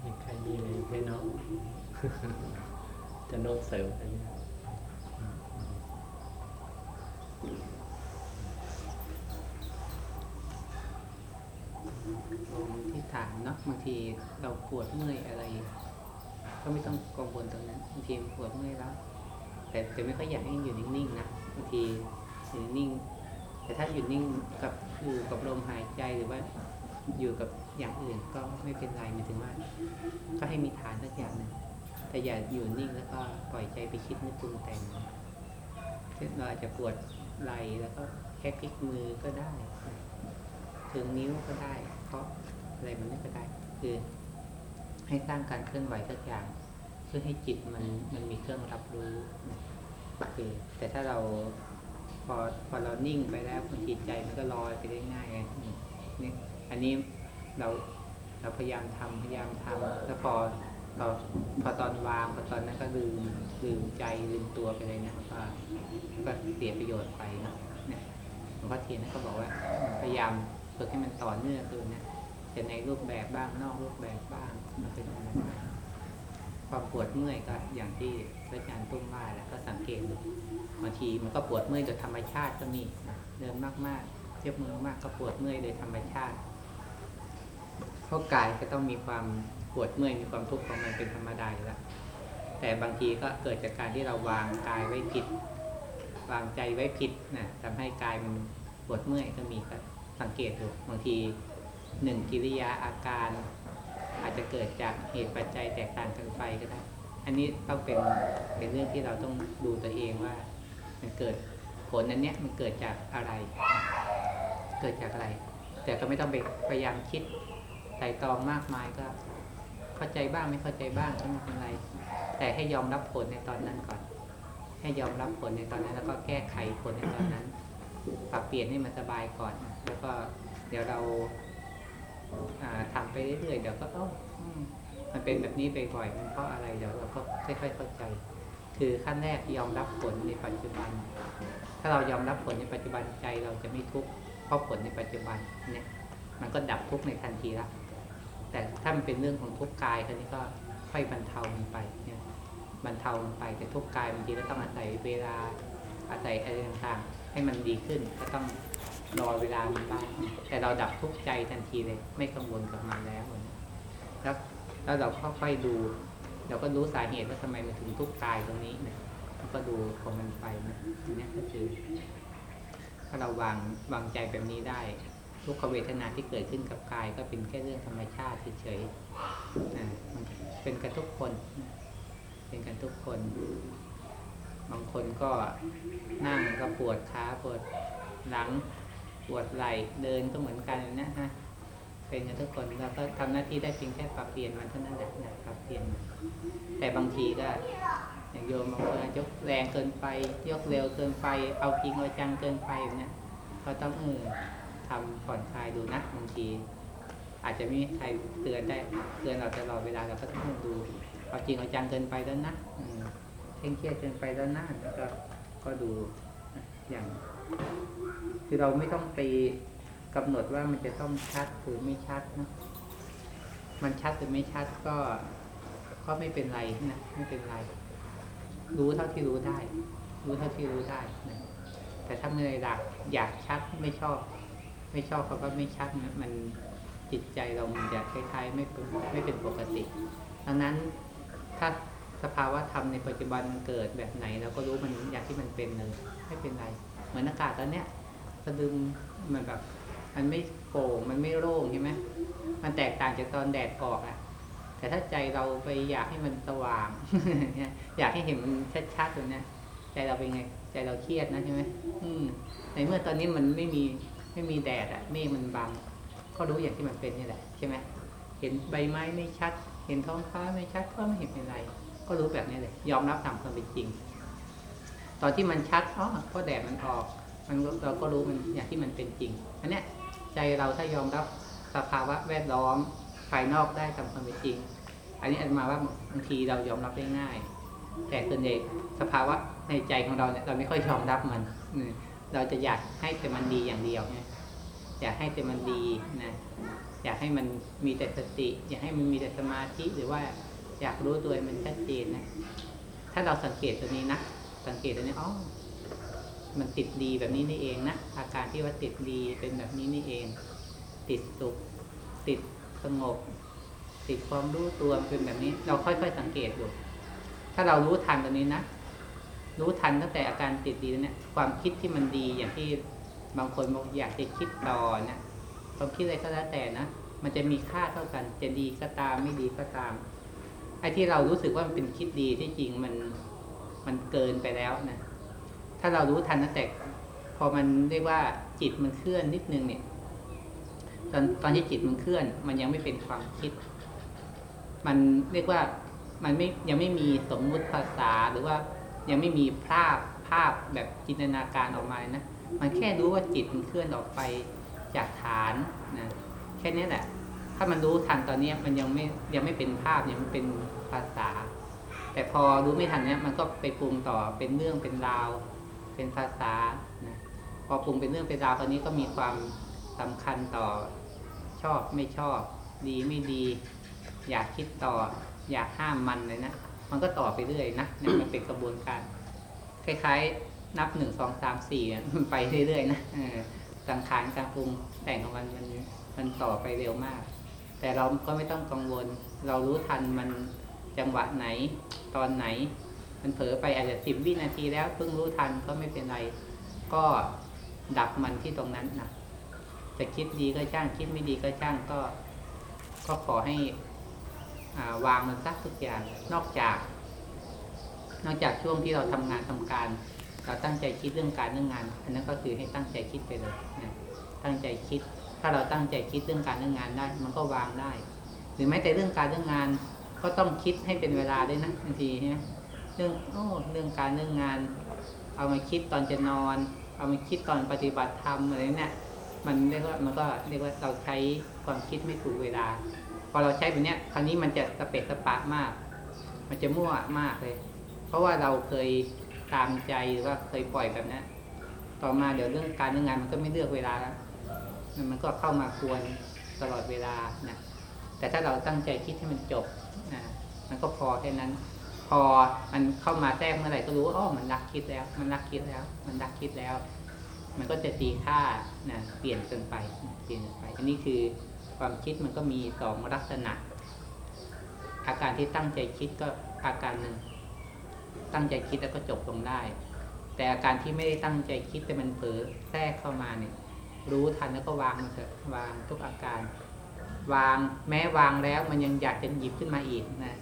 มีใครมีอะไรไหมเนาะ จะโน้ตเสริมอันนี้ที่ฐานเนาะบางทีเราปวดเมื่อยอะไร ก็ไม่ต้องกังวลตรงนั้นบางทีปวดเมื่อยแล้ว แต่แต่ไม่ค่อยอยากให้อยู่นิ่งๆนะบางทีอยู่นิ่ง แต่ถ้าอยู่นิ่งกับอยู่กับลมหายใจหรือว่าอยู่กับอย่างอื่นก็ไม่เป็นไรหมายถึงว่า ก็ให้มีฐานสักอย่างหนึ่ง แต่อย่าอยู่นิ่งแล้วก็ปล่อยใจไปคิดนึกปรุงแต่งเช่นเราอาจจะปวดไหล่แล้วก็แค่พลิกมือก็ได้ ถึงนิ้วก็ได้ เพราะอะไรมันไม่ก็ได้ คือ ให้สร้างการเคลื่อนไหวสักอย่าง เพื่อให้จิตมันมันมีเครื่องรับรู้คือแต่ถ้าเราพอพอเรานิ่งไปแล้วบางทีใจมันก็ลอยไปได้ง่ายไงนี่อันนี้เราเราพยายามทำพยายามทำแล้วพอ พอพอตอนวางพอตอนนั้นก็ลืมลืมใจลืมตัวไปเลยนะว่าก็เสียประโยชน์ไปนะเนี่ยหลวงพ่อเทียนก็บอกว่าพยายามฝึกให้มันต่อเนื่องคือนะจะในรูปแบบบ้างนอกรูปแบบบ้างมันเป็นอะไรบ้างความปวดเมื่อยก็อย่างที่พระอาจารย์ตุ้มว่าแล้วก็สังเกตดูบางทีมันก็ปวดเมื่อยโดยธรรมชาติก็มีเดินมากๆเทียบมือมากก็ปวดเมื่อยโดยธรรมชาติเพราะกายก็ต้องมีความ ปวดเมื่อยมีความทุกข์ของมันเป็นธรรมดาอยู่แล้วแต่บางทีก็เกิดจากการที่เราวางกายไว้ผิด วางใจไว้ผิดนะทำให้กายมันปวดเมื่อยก็มีก็สังเกตดูบางทีหนึ่งกิริยาอาการ อาจจะเกิดจากเหตุปัจจัยแตกต่างกันไปก็ได้อันนี้ต้องเป็นเป็นเรื่องที่เราต้องดูตัวเองว่า มันเกิดผลนั้นเนี้ยมันเกิดจากอะไร เกิดจากอะไร แต่ก็ไม่ต้องไปพยายามคิดไตร่ตรองมากมายก็ เข้าใจบ้างไม่เข้าใจบ้างก็ไม่เป็นไร แต่ให้ยอมรับผลในตอนนั้นก่อน ให้ยอมรับผลในตอนนั้น แล้วก็แก้ไขผลในตอนนั้น ปรับเปลี่ยนให้มันสบายก่อน แล้วก็เดี๋ยวเราอ่าทำไปเรื่อยๆเดี๋ยวก็เอ้าอืมมันเป็นแบบนี้ไปบ่อยๆมันเพราะอะไรเดี๋ยวเราก็ค่อยๆเข้าใจคคือขั้นแรกยอมรับผลในปัจจุบัน ถ้าเรายอมรับผลในปัจจุบันใจเราจะไม่ทุกข์เพราะผลในปัจจุบันเนี่ยมันก็ดับทุกข์ในทันทีละ แต่ถ้ามันเป็นเรื่องของทุกข์กายครานี้ก็ค่อยบรรเทามันไปเนี่ยบรรเทามันไปแต่ทุกข์กายบางทีก็ต้องอาศัยเวลาอาศัยอะไรต่างๆ ให้มันดีขึ้นก็ต้องรอเวลามันบ้างแต่เราดับทุกข์ใจทันทีเลย ไม่กังวลกับมันแล้วแล้วแล้วเราค่อยๆดู เราก็รู้สาเหตุว่าทำไมมันถึงทุกข์กายตรงนี้เนี่ยแล้วก็ดูของมันไปนะอันเนี้ยก็คือถ้าเราวางวางใจแบบนี้ได้ ทุกขเวทนาที่เกิดขึ้นกับกายก็เป็นแค่เรื่องธรรมชาติเฉยๆนะมันเป็นกันทุกคน เป็นกันทุกคน บางคนก็นั่งก็ปวดขาปวดหลังปวดไหล่เดินก็เหมือนกันนะฮะเป็นกันทุกคนเราก็ทำหน้าที่ได้เพียงแค่ปรับเปลี่ยนมันเท่านั้นแหละนะปรับเปลี่ยน แต่บางทีก็อย่างโยมบางคนยกแรงเกินไป ยกเร็วเกินไป เอาจริงเอาจังเกินไปแบบเนี้ยก็ต้องเออ ทำผ่อนคลายดูนะบางที อาจจะไม่มีใครเตือนได้เตือนเราตลอดเวลาเราก็ต้องดูเอาจริงเอาจังเกินไปแล้วนะอืเคร่งเครียดเกินไปแล้วนะแล้วก็ก็ดูอย่าง คือเราไม่ต้องไปกำหนดว่ามันจะต้องชัดหรือไม่ชัดนะมันชัดหรือไม่ชัดก็ก็ไม่เป็นไรนะไม่เป็นไร รู้เท่าที่รู้ได้ รู้เท่าที่รู้ได้นะแต่ถ้าเมื่อไรอยากอยากชัดไม่ชอบ ไม่ชอบเขาก็ไม่ชัดนะมันจิตใจเรามันจะคล้ายๆไม่เป็นไม่เป็นปกติ ดังนั้นถ้าสภาวะธรรมในปัจจุบันมันเกิดแบบไหน เราก็รู้มันอย่างที่มันเป็นเลยไม่เป็นไร เหมือนอากาศตอนเนี้ยสะดึงมันแบบ มันไม่โปร่งมันไม่โล่งใช่ไหมมันแตกต่างจากตอนแดดออกอะแต่ถ้าใจเราไปอยากให้มันสว่างเนี่ยอยากให้เห็นมันชัดๆตรงเนี้ยใจเราเป็นไง ใจเราเครียดนะใช่ไหมในเมื่อตอนนี้มันไม่มี ไม่มีแดดอะเมฆมันบังก็รู้อย่างที่มันเป็นนี่แหละใช่ไหมเห็นใบไม้ไม่ชัด เห็นท้องฟ้าไม่ชัดก็ไม่เห็นเป็นไร ก็รู้แบบนี้เลย ยอมรับตามความเป็นจริง ตอนที่มันชัดอ๋อเพราะแดดมันออก มันเราก็รู้มันอย่างที่มันเป็นจริงอันเนี้ยใจเราถ้ายอมรับสภาวะแวดล้อมภายนอกได้ตามความเป็นจริง อันนี้อันมาว่าบางทีเรายอมรับได้ง่าย แต่ส่วนใหญ่สภาวะในใจของเราเนี่ยเราไม่ค่อยยอมรับมันเราจะอยากให้แต่มันดีอย่างเดียวเนี่ย อยากให้แต่มันดีนะอยากให้มันมีแต่สติ อยากให้มันมีแต่สมาธิหรือว่าอยากรู้ตัวมันชัดเจนนะถ้าเราสังเกตตัวนี้นะสังเกตตัวนี้อ๋อมันติดดีแบบนี้นี่เองนะอาการที่ว่าติดดีเป็นแบบนี้นี่เอง ติดสุขติดสงบ ติดความรู้ตัวเป็นแบบนี้ เราค่อยๆสังเกตดูถ้าเรารู้ทันตรงนี้นะรู้ทันตั้งแต่อาการติดดีแล้วเนี่ยความคิดที่มันดีอย่างที่ บางคนบอกอยากจะคิดต่อเนี่ยความคิดอะไรก็แล้วแต่นะ มันจะมีค่าเท่ากัน จะดีก็ตามไม่ดีก็ตาม ไอ้ที่เรารู้สึกว่ามันเป็นคิดดีที่จริงมันมันเกินไปแล้วนะ ถ้าเรารู้ทันตั้งแต่พอมันเรียกว่าจิตมันเคลื่อนนิดนึงเนี่ย ตอนตอนที่จิตมันเคลื่อน มันยังไม่เป็นความคิด มันเรียกว่ามันไม่ยังไม่มีสมมุติภาษาหรือว่ายังไม่มีภาพภาพแบบจินตนาการออกมานะ มันแค่รู้ว่าจิตมันเคลื่อนออกไปจากฐานนะแค่นี้แหละ ถ้ามันรู้ทันตอนนี้มันยังไม่ยังไม่เป็นภาพยังไม่เป็นภาษา แต่พอรู้ไม่ทันเนี้ยมันก็ไปปรุงต่อเป็นเรื่องเป็นราว เป็นภาษานะพอปรุงเป็นเรื่องเป็นราวตอนนี้ก็มีความสำคัญต่อชอบไม่ชอบ ดีไม่ดี อยากคิดต่อ อยากห้ามมันเลยนะมันก็ต่อไปเรื่อยนะเนี่ยมันเป็นกระบวนการ คล้ายๆ นับหนึ่งสองสามสี่อะมันไปเรื่อยๆนะสังขารการปรุงแต่งของมันมันมันต่อไปเร็วมาก แต่เราก็ไม่ต้องกังวล เรารู้ทันมันจังหวะไหนตอนไหน มันเผลอไปอาจจะสิบวินาทีแล้วเพิ่งรู้ทันก็ไม่เป็นไร ก็ดับมันที่ตรงนั้นนะจะคิดดีก็ช่างคิดไม่ดีก็ช่างก็ ก็ขอให้อ่าวางมันสักทุกอย่างนอกจาก นอกจากช่วงที่เราทำงานทำการ เราตั้งใจคิดเรื่องการเรื่องงาน อันนั้นก็คือให้ตั้งใจคิดไปเลยนะตั้งใจคิด ถ้าเราตั้งใจคิดเรื่องการเรื่องงานได้ มันก็วางได้ หรือแม้แต่เรื่องการเรื่องงานก็ต้องคิดให้เป็นเวลาด้วยนะบางทีใช่ไหมเรื่องโอ้เรื่องการเรื่องงาน เอามาคิดตอนจะนอน เอามาคิดตอนปฏิบัติธรรมอะไรเนี่ยมันเรียกว่ามันก็เรียกว่าเราใช้ความคิดไม่ถูกเวลา พอเราใช้แบบเนี้ยคราวนี้มันจะสเปะสปะมาก มันจะมั่วมากเลย เพราะว่าเราเคย ตามใจหรือว่าเคยปล่อยแบบนั้นต่อมาเดี๋ยวเรื่องการเรื่องงานมันก็ไม่เลือกเวลาแล้วมันก็เข้ามากวนตลอดเวลานะแต่ถ้าเราตั้งใจคิดให้มันจบนะมันก็พอแค่นั้น พอมันเข้ามาแทรกเมื่อไหร่ก็รู้ว่าอ๋อมันรักคิดแล้ว มันรักคิดแล้ว มันรักคิดแล้ว มันก็จะตีค่านะเปลี่ยนเกินไปเปลี่ยนกินไป อันนี้คือความคิดมันก็มีสองลักษณะ อาการที่ตั้งใจคิดก็อาการหนึ่ง ตั้งใจคิดแล้วก็จบลงได้ แต่อาการที่ไม่ได้ตั้งใจคิดแต่มันเผลอแทรกเข้ามาเนี่ย รู้ทันแล้วก็วางมันเถอะวางทุกอาการ วางแม้วางแล้วมันยังอยากจะหยิบขึ้นมาอีกนะ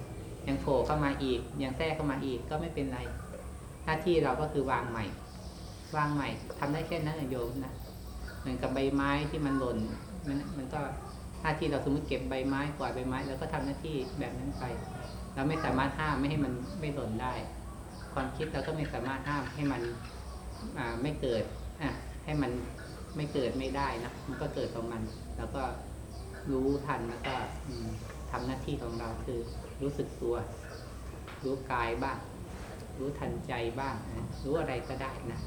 ยังโผล่เข้ามาอีก ยังแทรกเข้ามาอีกก็ไม่เป็นไร หน้าที่เราก็คือวางใหม่ วางใหม่ทำได้แค่นั้นโยมนะเหมือนกับใบไม้ที่มันหล่นมันมันก็หน้าที่เราสมมติเก็บใบไม้กวาดใบไม้ แล้วก็ทำหน้าที่แบบนั้นไป เราไม่สามารถห้ามไม่ให้มันไม่หล่นได้ ความคิดเราก็ไม่สามารถห้ามให้มันอ่าไม่เกิดอะให้มันไม่เกิดไม่ได้นะมันก็เกิดของมัน แล้วก็รู้ทันแล้วก็อืมทำหน้าที่ของเราคือรู้สึกตัว รู้กายบ้าง รู้ทันใจบ้างนะรู้อะไรก็ได้นะ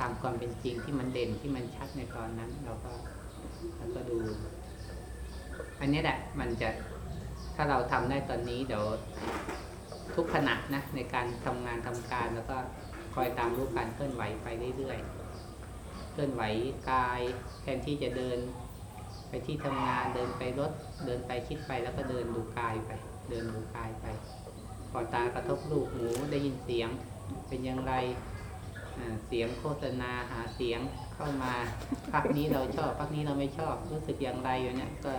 ตามความเป็นจริงที่มันเด่นที่มันชัดในตอนนั้น เราก็เราก็ดู อันนี้แหละ มันจะถ้าเราทำได้ตอนนี้เดี๋ยว ทุกขณะนะในการทำงานทำการแล้วก็คอยตามรู้การเคลื่อนไหวไปเรื่อยๆ เคลื่อนไหวกายแทนที่จะเดินไปที่ทำงานเดินไปรถเดินไปคิดไปแล้วก็เดินดูกายไป เดินดูกายไปพอตากระทบรูปหูได้ยินเสียงเป็นอย่างไรเสียงโฆษณาหาเสียงเข้ามาพักนี้เราชอบพักนี้เราไม่ชอบรู้สึกอย่างไรอยู่เนี่ยก็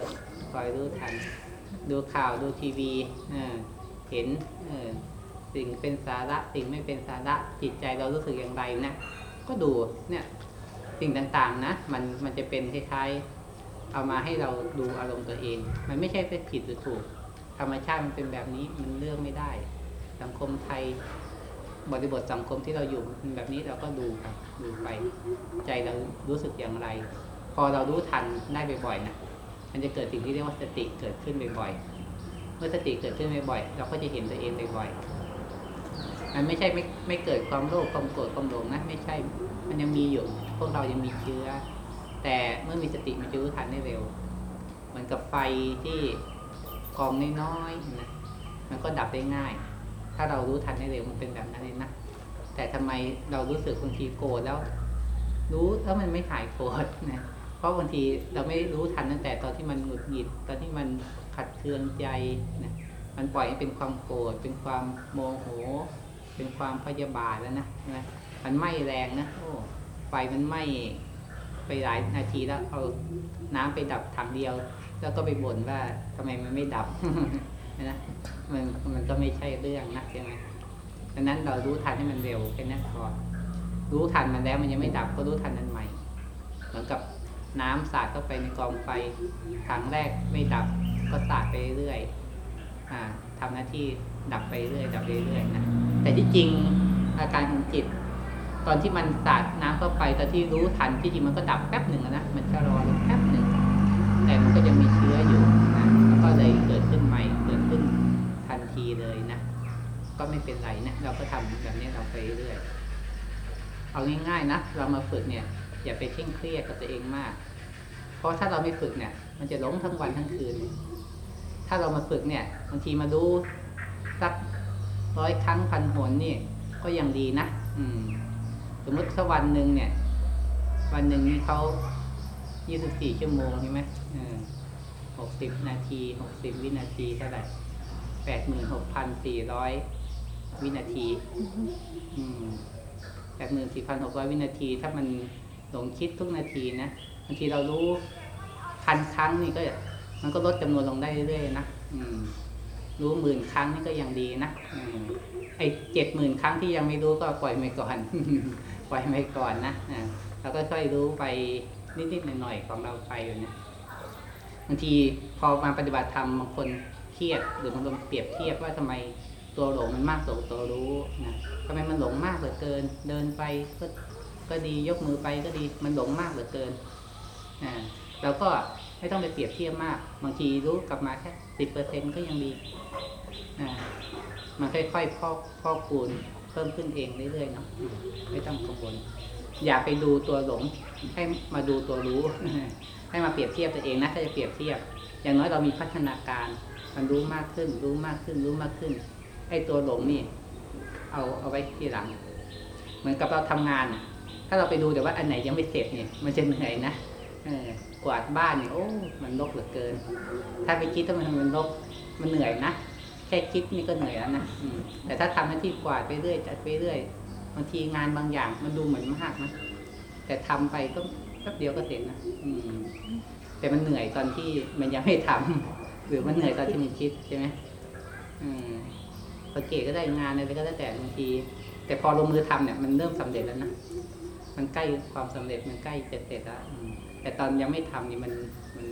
คอยรู้ทัน ดูข่าวดูทีวี เห็นสิ่งเป็นสาระสิ่งไม่เป็นสาระจิตใจเรารู้สึกอย่างไรนะก็ดูเนี่ยสิ่งต่างๆนะมันมันจะเป็นคล้ายๆเอามาให้เราดูอารมณ์ตัวเอง มันไม่ใช่เป็นผิดหรือถูก ธรรมชาติมันเป็นแบบนี้มันเลือกไม่ได้ สังคมไทยบริบทสังคมที่เราอยู่เป็นแบบนี้เราก็ดูไปดูไปใจเรารู้สึกอย่างไร พอเรารู้ทันได้บ่อยๆนะมันจะเกิดสิ่งที่เรียกว่าสติเกิดขึ้นบ่อยๆ มื่อสติเกิดขึ้นบ่อยๆเราก็จะเห็นตัวเองบ่อยๆมันไม่ใช่ไม่ไม่เกิดความโลภความโกรธความหลงนะไม่ใช่ มันยังมีอยู่ พวกเรายังมีเชื้อ แต่เมื่อมีสติมันจะรู้ทันได้เร็ว เหมือนกับไฟที่กองน้อยๆนะมันก็ดับได้ง่าย ถ้าเรารู้ทันได้เร็วมันเป็นแบบนั้นเลยนะแต่ทำไมเรารู้สึกบางทีโกรธแล้ว รู้แล้วมันไม่หายโกรธนะเพราะบางทีเราไม่รู้ทันตั้งแต่ตอนที่มันหงุดหงิดตอนที่มัน ขัดเคืองใจนะมันปล่อยให้เป็นความโกรธเป็นความโมโห เป็นความพยาบาทแล้วนะนะมันไหม้แรงนะโอ้ไฟมันไหม้ไปหลายนาทีแล้วเอาน้ำไปดับถังเดียว แล้วก็ไปบ่นว่าทำไมมันไม่ดับนะมันมันก็ไม่ใช่เรื่องนะใช่ไหมดังนั้นเรารู้ทันให้มันเร็วแค่นั้นพอรู้ทันมันแล้วมันยังไม่ดับก็รู้ทันมันใหม่ เหมือนกับน้ำสาดเข้าไปในกองไฟถังแรกไม่ดับ ก็สาดไปเรื่อยอ่าทำหน้าที่ดับไปเรื่อยดับไปเรื่อยนะแต่ที่จริงอาการของจิต ตอนที่มันสาดน้ำเข้าไปตอนที่รู้ทันที่จริงมันก็ดับแป๊บหนึ่งนะมันชะลอลงแป๊บหนึ่งแต่มันก็ยังมีเชื้ออยู่นะแล้วก็เลยเกิดขึ้นใหม่เกิดขึ้นทันทีเลยนะก็ไม่เป็นไรนะเราก็ทำแบบนี้เราไปเรื่อยเอาง่ายๆนะเรามาฝึกเนี่ย อย่าไปเคร่งเครียดกับตัวเองมาก เพราะถ้าเราไม่ฝึกเนี่ย มันจะหลงทั้งวันทั้งคืน ถ้าเรามาฝึกเนี่ยบางทีมาดูสักร้อยครั้งพันหนนี่ก็ยังดีนะอืม สมมติถ้าวันหนึ่งเนี่ย วันหนึ่งนี่เขา24ชั่วโมงใช่ไหมหกสิบนาที60วินาทีเท่าไหร่86,400วินาที อืมแปดหมื่นสี่พันหกร้อยวินาที ถ้ามันหลงคิดทุกนาทีนะบางทีเรารู้พันครั้งนี่ก็ มันก็ลดจำนวนลงได้เรื่อยๆนะอืมรู้หมื่นครั้งนี่ก็ยังดีนะอืมไอ้เจ็ดหมื่นครั้งที่ยังไม่รู้ก็ปล่อยไปก่อน ปล่อยไปก่อนนะอ่าแล้วก็ค่อยรู้ไปนิดๆหน่อยๆของเราไปอยู่นะบางทีพอมาปฏิบัติธรรมบางคนเครียดหรือบางคนเปรียบเทียบว่าทำไมตัวหลงมันมากกว่าตัวรู้นะทำไมมันหลงมากเหลือเกิน เดินไปก็ก็ดียกมือไปก็ดีมันหลงมากเหลือเกินอ่าแล้วก็ ไม่ต้องไปเปรียบเทียบมาก บางทีรู้กลับมาแค่สิบเปอร์เซ็นก็ยังดีมันค่อยๆพอกพอกคูณเพิ่มขึ้นเองเรื่อยๆเนาะไม่ต้องกังวลอย่าไปดูตัวหลงให้มาดูตัวรู้ ให้มาเปรียบเทียบตัวเองนะถ้าจะเปรียบเทียบ อย่างน้อยเรามีพัฒนาการ มันรู้มากขึ้น รู้มากขึ้น รู้มากขึ้นไอ้ตัวหลงนี่ เอาเอาไว้ที่หลัง เหมือนกับเราทำงาน ถ้าเราไปดูแต่ว่าอันไหนยังไม่เสร็จเนี่ย มันจะเหนื่อยนะ กวาดบ้านเนี่ยโอ้ มันรกเหลือเกิน ถ้าไปคิดถ้ามันมันรกมันเหนื่อยนะแค่คิดนี่ก็เหนื่อยแล้วนะแต่ถ้าทำหน้าที่กวาดไปเรื่อยจัดไปเรื่อยบางทีงานบางอย่างมันดูเหมือนมากนะแต่ทำไปก็แป๊บเดียวก็เสร็จนะอืม แต่มันเหนื่อยตอนที่มันยังไม่ทำหรือมันเหนื่อยตอนที่มันคิดใช่ไหมอืมสังเกตก็ได้งานอะไรก็แล้แต่บางที แต่พอลงมือทำเนี่ยมันเริ่มสำเร็จแล้วนะมันใกล้ความสำเร็จมันใกล้จะเสร็จแล้วอืม แต่ตอนยังไม่ทำนี่มันมัน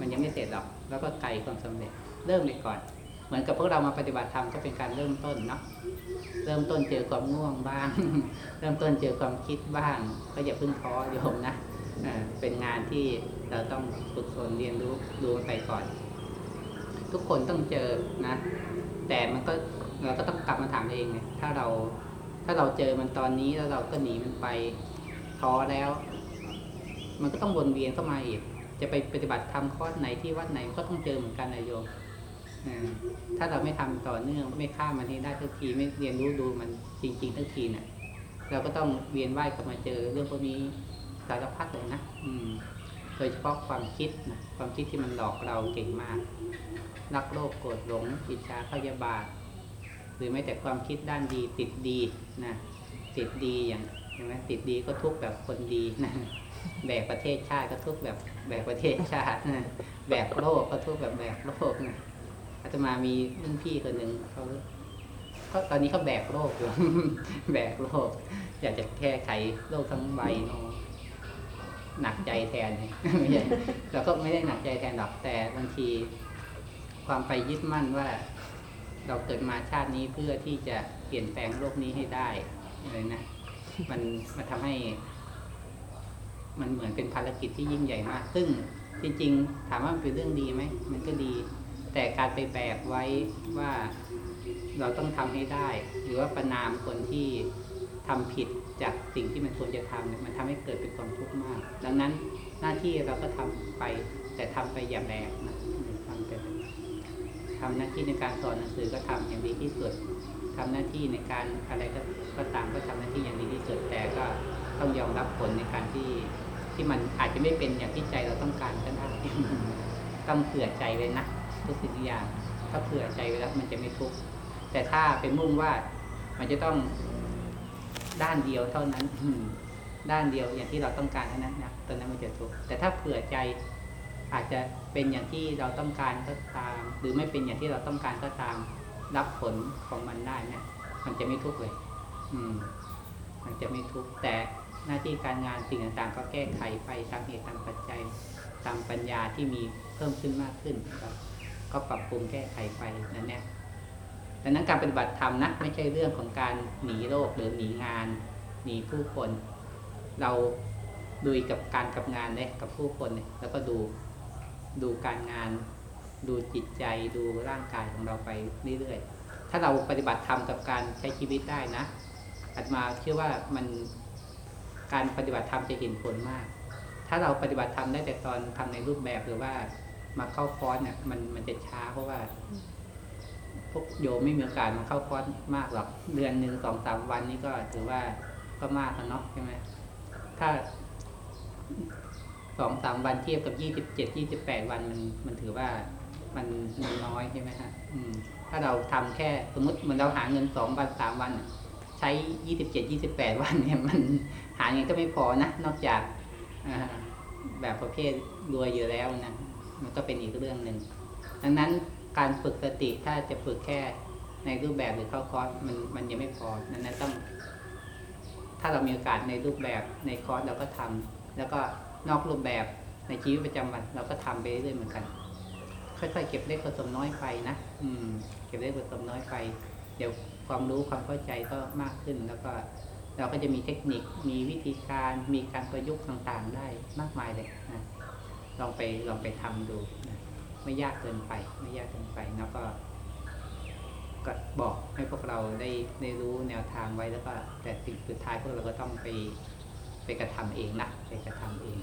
มันยังไม่เสร็จหรอก แล้วก็ไกลความสำเร็จ เริ่มไปก่อน เหมือนกับพวกเรามาปฏิบัติธรรมก็เป็นการเริ่มต้นเนาะ เริ่มต้นเจอความง่วงบ้าง เริ่มต้นเจอความคิดบ้าง ก็อย่าเพิ่งท้อโยมนะอ่าเป็นงานที่เราต้องฝึกฝนเรียนรู้ดูไปก่อน ทุกคนต้องเจอนะ แต่มันก็เราก็ต้องกลับมาถามเองไงถ้าเราถ้าเราเจอมันตอนนี้แล้วเราก็หนีมันไปท้อแล้ว มันก็ต้องวนเวียนเข้ามาอีก จะไปปฏิบัติธรรมคอร์สไหนที่วัดไหนก็ต้องเจอเหมือนกันนะโยมถ้าเราไม่ทำต่อเนื่องไม่ข้ามมันให้ได้ทุกทีไม่เรียนรู้ดูมันจริงๆทุกทีเนี่ยเราก็ต้องเวียนว่ายกลับมาเจอเรื่องพวกนี้สารพัดเลยนะอืม โดยเฉพาะความคิดนะความคิดที่มันหลอกเราเก่งมาก รักโลภโกรธหลงอิจฉาพยาบาท หรือแม้แต่ความคิดด้านดีติดดีนะติดดีอย่างเห็นไหมติดดีก็ทุกแบบคนดีนะ แบกประเทศชาติก็ทุกแบบแบกประเทศชาตินะแบกโลกก็ทุกแบบแบกโลกนะอาตมามีรุ่นพี่คนหนึ่งเขาก็ตอนนี้เขาแบกโลกอยู่แบกโลก อยากจะแก้ไขโลกทั้งใบเนาะหนักใจแทนไม่ใช่เราก็ไม่ได้หนักใจแทนหรอกแต่บางที ความไปยึดมั่นว่า เราเกิดมาชาตินี้เพื่อที่จะเปลี่ยนแปลงโลกนี้ให้ได้อะไรนะมันมันทำให้ มันเหมือนเป็นภารกิจที่ยิ่งใหญ่มาก ซึ่งจริงๆ ถามว่ามันเป็นเรื่องดีไหม มันก็ดี แต่การไปแบกไว้ว่าเราต้องทำให้ได้ หรือว่าประนามคนที่ทำผิดจากสิ่งที่มันควรจะทำเนี่ยมันทำให้เกิดเป็นความทุกข์มาก ดังนั้นหน้าที่เราก็ทำไป แต่ทำไปอย่าแบกนะทำไปทำหน้าที่ในการสอนหนังสือก็ทำอย่างดีที่สุดทำหน้าที่ในการอะไรก็ก็ตามก็ทำหน้าที่อย่างดีที่สุดแต่ก็ต้องยอมรับผลในการที่ ที่มันอาจจะไม่เป็นอย่างที่ใจเราต้องการก็ได้ต้องเผื่อใจไว้นะทุกสิ่งทุกอย่าง ถ้าเผื่อใจไว้แล้วมันจะไม่ทุกข์แต่ถ้าเป็นมุ่งว่ามันจะต้องด้านเดียวเท่านั้นอืด้านเดียวอย่างที่เราต้องการเท่านั้นนะตอนนั้นมันจะทุกข์แต่ถ้าเผื่อใจอาจจะเป็นอย่างที่เราต้องการก็ตาม หรือไม่เป็นอย่างที่เราต้องการก็ตาม รับผลของมันได้เนี่ยมันจะไม่ทุกข์เลย อืม มันจะไม่ทุกข์แต่ หน้าที่การงานสิ่งต่างๆ ก็แก้ไขไปตามเหตุตามปัจจัยตามปัญญาที่มีเพิ่มขึ้นมากขึ้นครับก็ปรับปรุงแก้ไขไปนั่นแหละดังนั้นการปฏิบัติธรรมนะไม่ใช่เรื่องของการหนีโลกหรือหนีงาน หนีผู้คน เราดูกับการกับงานเนี่ยกับผู้คนเนี่ยแล้วก็ดูดูการงาน ดูจิตใจดูร่างกายของเราไปเรื่อยๆถ้าเราปฏิบัติธรรมกับการใช้ชีวิตได้นะอาตมาเชื่อว่ามัน การปฏิบัติธรรมจะเห็นผลมาก ถ้าเราปฏิบัติธรรมได้แต่ตอนทำในรูปแบบหรือว่ามาเข้าคอร์สเนี่ยมันมันจะช้าเพราะว่า พวกโยมไม่มีโอกาสมาเข้าคอร์สมากหรอกเดือนหนึ่งสองสามวันนี้ก็ถือว่าก็มากแล้วเนาะใช่ไหมถ้าสองสามวันเทียบกับยี่สิบเจ็ดยี่สิบแปดวันมันมันถือว่ามันมันน้อยใช่ไหมฮะอืม ถ้าเราทำแค่สมมติเหมือนเราหาเงินสองวันสามวัน ใช้ยี่สิบเจ็ดยี่สิบแปดวันเนี่ยมัน หาเงินก็ไม่พอนะนอกจากาแบบประเภทรวยอยู่แล้วนะมันก็เป็นอีกเรื่องหนึ่งดังนั้นการฝึกสติถ้าจะฝึกแค่ในรูปแบบหรือเข้าคอร์สมันมันยังไม่พอดังนั้นต้อง ถ้าเรามีโอกาสในรูปแบบในคอร์สเราก็ทำแล้วก็นอกรูปแบบในชีวิตประจำวันเราก็ทำไปเรื่อยๆเหมือนกัน ค่อยๆเก็บเล็กผสมน้อยไปนะอืม เก็บเล็กผสมน้อยไป เดี๋ยวความรู้ความเข้าใจก็มากขึ้นแล้วก็ เราก็จะมีเทคนิค มีวิธีการ มีการประยุกต์ต่างๆได้มากมายเลยนะลองไปลองไปทำดูนะไม่ยากเกินไป ไม่ยากเกินไปแล้วก็ก็บอกให้พวกเราได้ได้รู้แนวทางไว้แล้วก็แต่สิ่งสุดท้ายพวกเราก็ต้องไปไปกระทำเองนะไปกระทำเอง